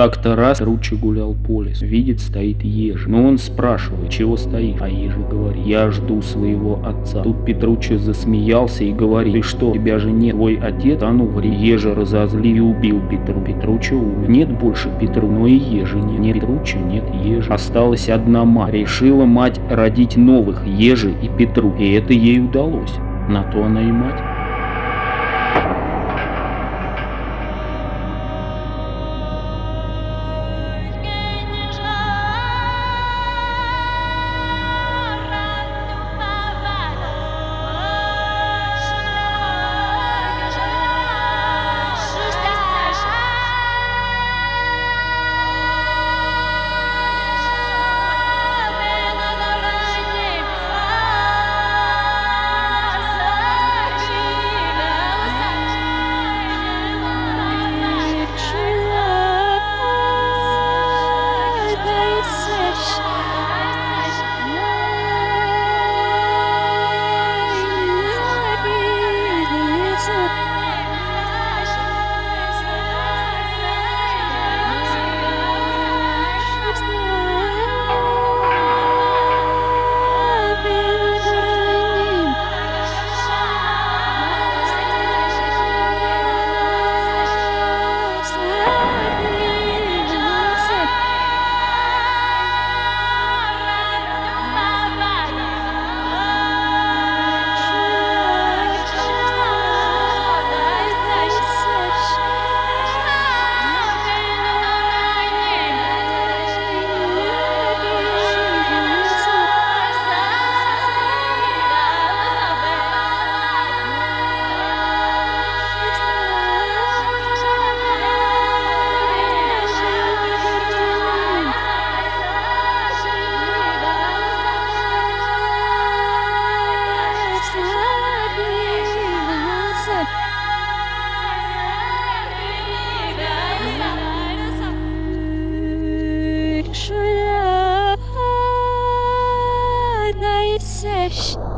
Как-то раз Ручи гулял по лесу, видит, стоит еж. Но он спрашивает, чего стоит, а ежи говорит, я жду своего отца. Тут Петруччо засмеялся и говорит, ты что, тебя же нет, твой отец? А ну ври. Ежа разозлил и убил Петру. Петруччо умер. Нет больше Петру, но и ежи нет. Нет Петруччо, нет ежи. Осталась одна мать. Решила мать родить новых ежи и Петру, и это ей удалось. На то она и мать. gosh.